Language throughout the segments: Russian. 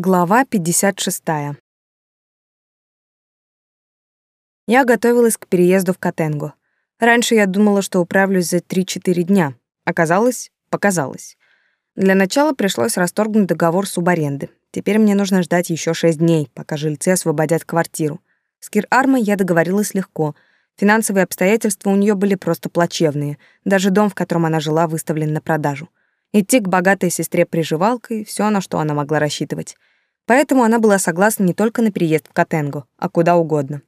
Глава 56. Я готовилась к переезду в Катенго. Раньше я думала, что управлюсь за 3-4 дня. Оказалось, показалось. Для начала пришлось расторгнуть договор субаренды. Теперь мне нужно ждать еще 6 дней, пока жильцы освободят квартиру. С Кир-Армой я договорилась легко. Финансовые обстоятельства у нее были просто плачевные. Даже дом, в котором она жила, выставлен на продажу. Идти к богатой сестре приживалкой — все, на что она могла рассчитывать. Поэтому она была согласна не только на переезд в Катенго, а куда угодно.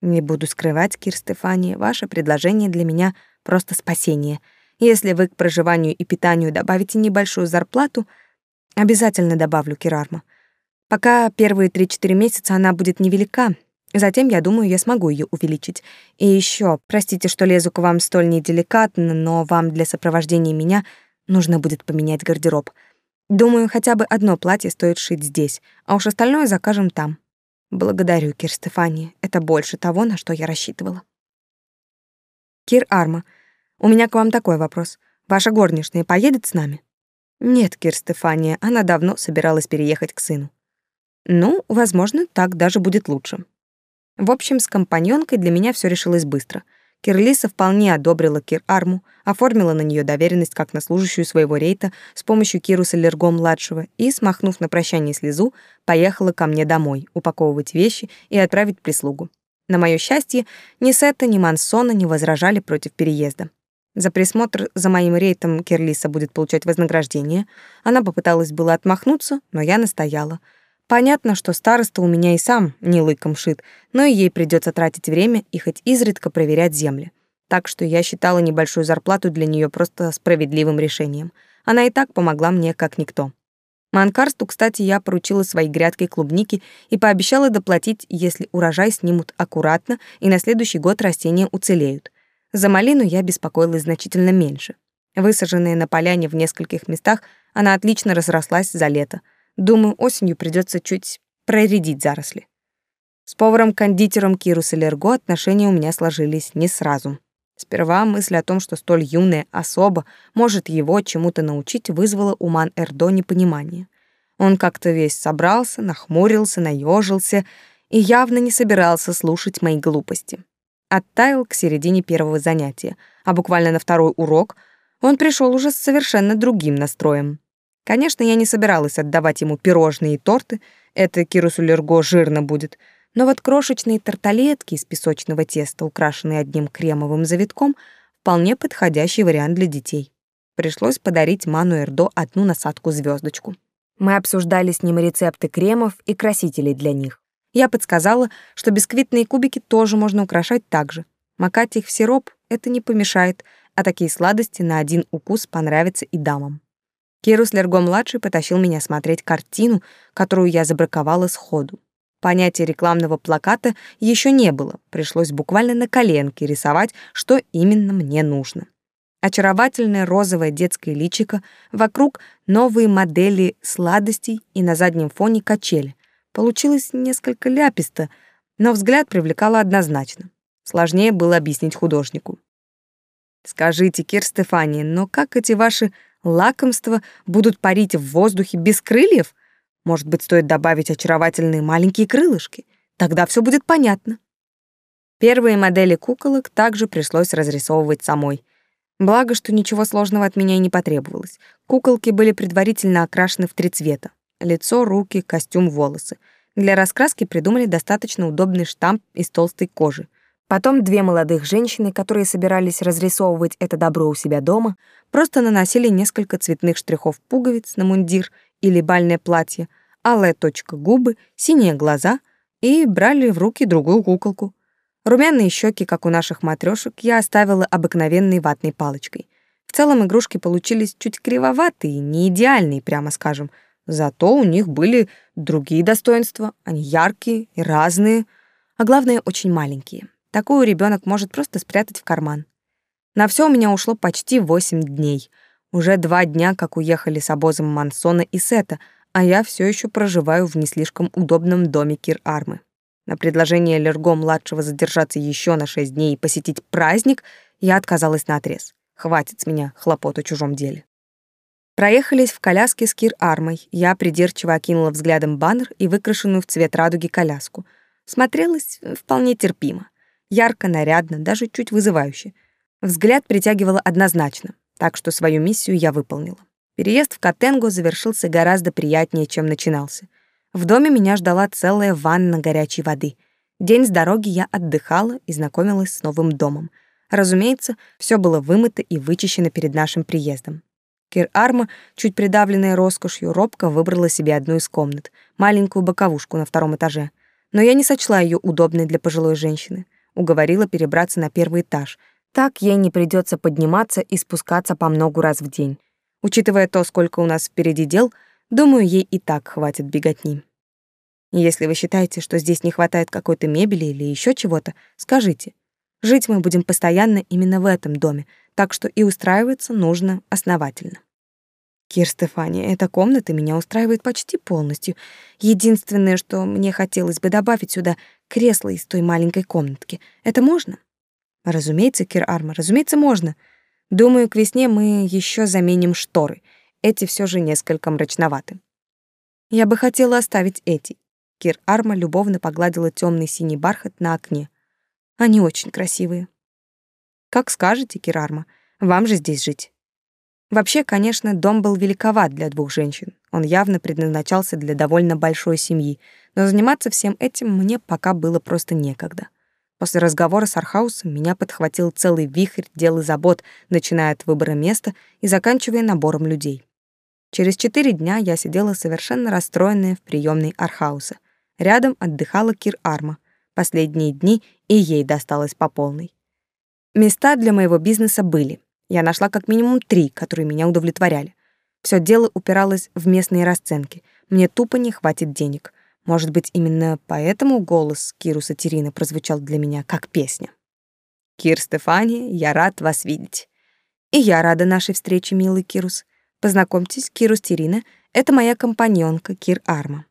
Не буду скрывать, Кир Стефани, ваше предложение для меня просто спасение. Если вы к проживанию и питанию добавите небольшую зарплату, обязательно добавлю Кирарма. Пока первые 3-4 месяца она будет невелика, затем, я думаю, я смогу ее увеличить. И еще, простите, что лезу к вам столь неделикатно, но вам для сопровождения меня нужно будет поменять гардероб — Думаю, хотя бы одно платье стоит шить здесь, а уж остальное закажем там. Благодарю, Кир Стефани. Это больше того, на что я рассчитывала. Кир Арма, у меня к вам такой вопрос. Ваша горничная поедет с нами? Нет, Кир Стефания, она давно собиралась переехать к сыну. Ну, возможно, так даже будет лучше. В общем, с компаньонкой для меня все решилось быстро — Кирлиса вполне одобрила Кир-Арму, оформила на нее доверенность как на служащую своего рейта с помощью Кируса Лерго-младшего и, смахнув на прощание слезу, поехала ко мне домой упаковывать вещи и отправить прислугу. На мое счастье, ни Сета, ни Мансона не возражали против переезда. За присмотр за моим рейтом Кирлиса будет получать вознаграждение. Она попыталась было отмахнуться, но я настояла — Понятно, что староста у меня и сам не лыком шит, но и ей придется тратить время и хоть изредка проверять земли. Так что я считала небольшую зарплату для нее просто справедливым решением. Она и так помогла мне как никто. Манкарсту, кстати, я поручила своей грядкой клубники и пообещала доплатить, если урожай снимут аккуратно и на следующий год растения уцелеют. За малину я беспокоилась значительно меньше. Высаженная на поляне в нескольких местах, она отлично разрослась за лето — Думаю, осенью придется чуть проредить заросли. С поваром-кондитером Кирус Элерго отношения у меня сложились не сразу. Сперва мысль о том, что столь юная особа может его чему-то научить, вызвала у Ман Эрдо непонимание. Он как-то весь собрался, нахмурился, наежился и явно не собирался слушать мои глупости. Оттаял к середине первого занятия, а буквально на второй урок он пришел уже с совершенно другим настроем. Конечно, я не собиралась отдавать ему пирожные и торты, это Кирусу Лерго жирно будет, но вот крошечные тарталетки из песочного теста, украшенные одним кремовым завитком, вполне подходящий вариант для детей. Пришлось подарить Ману Эрдо одну насадку звездочку. Мы обсуждали с ним рецепты кремов и красителей для них. Я подсказала, что бисквитные кубики тоже можно украшать так же. Макать их в сироп — это не помешает, а такие сладости на один укус понравятся и дамам. Кирус Лерго-младший потащил меня смотреть картину, которую я забраковала сходу. Понятия рекламного плаката еще не было, пришлось буквально на коленке рисовать, что именно мне нужно. Очаровательное розовое детское личико, вокруг новые модели сладостей и на заднем фоне качели. Получилось несколько ляписто, но взгляд привлекало однозначно. Сложнее было объяснить художнику. «Скажите, Кир Стефани, но как эти ваши лакомства будут парить в воздухе без крыльев? Может быть, стоит добавить очаровательные маленькие крылышки? Тогда все будет понятно. Первые модели куколок также пришлось разрисовывать самой. Благо, что ничего сложного от меня и не потребовалось. Куколки были предварительно окрашены в три цвета. Лицо, руки, костюм, волосы. Для раскраски придумали достаточно удобный штамп из толстой кожи. Потом две молодых женщины, которые собирались разрисовывать это добро у себя дома, просто наносили несколько цветных штрихов пуговиц на мундир или бальное платье, алая точка губы, синие глаза и брали в руки другую куколку. Румяные щеки, как у наших матрешек, я оставила обыкновенной ватной палочкой. В целом игрушки получились чуть кривоватые, не идеальные, прямо скажем. Зато у них были другие достоинства, они яркие и разные, а главное, очень маленькие. Такую ребенок может просто спрятать в карман. На все у меня ушло почти восемь дней. Уже два дня, как уехали с обозом Мансона и Сета, а я все еще проживаю в не слишком удобном доме Кир-Армы. На предложение Лерго-младшего задержаться еще на шесть дней и посетить праздник я отказалась наотрез. Хватит с меня хлопот о чужом деле. Проехались в коляске с Кир-Армой. Я придирчиво окинула взглядом баннер и выкрашенную в цвет радуги коляску. Смотрелась вполне терпимо. Ярко, нарядно, даже чуть вызывающе. Взгляд притягивало однозначно, так что свою миссию я выполнила. Переезд в Катенго завершился гораздо приятнее, чем начинался. В доме меня ждала целая ванна горячей воды. День с дороги я отдыхала и знакомилась с новым домом. Разумеется, все было вымыто и вычищено перед нашим приездом. Кир Арма, чуть придавленная роскошью, робко выбрала себе одну из комнат, маленькую боковушку на втором этаже. Но я не сочла ее удобной для пожилой женщины. Уговорила перебраться на первый этаж. Так ей не придется подниматься и спускаться по многу раз в день. Учитывая то, сколько у нас впереди дел, Думаю, ей и так хватит беготни. Если вы считаете, что здесь не хватает какой-то мебели или еще чего-то, скажите. Жить мы будем постоянно именно в этом доме, так что и устраиваться нужно основательно. Кир Стефания, эта комната меня устраивает почти полностью. Единственное, что мне хотелось бы добавить сюда кресло из той маленькой комнатки. Это можно? Разумеется, Кир Арма, разумеется, можно. Думаю, к весне мы еще заменим шторы — эти все же несколько мрачноваты. Я бы хотела оставить эти. Кир Арма любовно погладила темный синий бархат на окне. Они очень красивые. Как скажете, Кир Арма, вам же здесь жить. Вообще, конечно, дом был великоват для двух женщин. Он явно предназначался для довольно большой семьи, но заниматься всем этим мне пока было просто некогда. После разговора с Архаусом меня подхватил целый вихрь дел и забот, начиная от выбора места и заканчивая набором людей. Через четыре дня я сидела совершенно расстроенная в приемной Архауса. Рядом отдыхала Кир Арма. Последние дни и ей досталось по полной. Места для моего бизнеса были. Я нашла как минимум три, которые меня удовлетворяли. Все дело упиралось в местные расценки. Мне тупо не хватит денег. Может быть, именно поэтому голос Кируса Терина прозвучал для меня как песня. «Кир Стефани, я рад вас видеть». «И я рада нашей встрече, милый Кирус. Познакомьтесь, Кирус Терина — это моя компаньонка Кир Арма.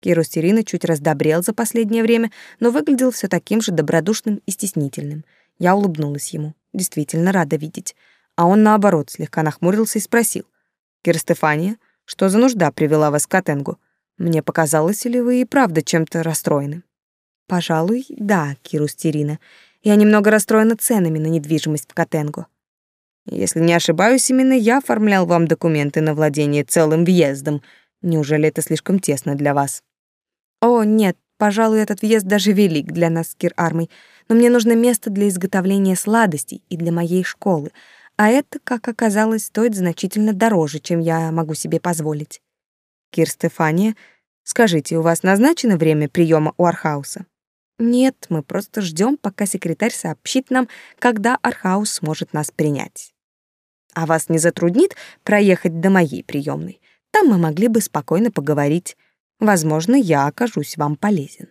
Кирус Терина чуть раздобрел за последнее время, но выглядел все таким же добродушным и стеснительным. Я улыбнулась ему. Действительно рада видеть. А он, наоборот, слегка нахмурился и спросил. «Кир Стефания, что за нужда привела вас к Катенгу? Мне показалось, или вы и правда чем-то расстроены?» «Пожалуй, да, Кирус Терина. Я немного расстроена ценами на недвижимость в Катенгу. Если не ошибаюсь, именно я оформлял вам документы на владение целым въездом. Неужели это слишком тесно для вас? О, нет, пожалуй, этот въезд даже велик для нас с Кир-Армой, но мне нужно место для изготовления сладостей и для моей школы, а это, как оказалось, стоит значительно дороже, чем я могу себе позволить. Кир Стефания, скажите, у вас назначено время приема у Архауса? Нет, мы просто ждем, пока секретарь сообщит нам, когда Архаус сможет нас принять. А вас не затруднит проехать до моей приемной? Там мы могли бы спокойно поговорить. Возможно, я окажусь вам полезен.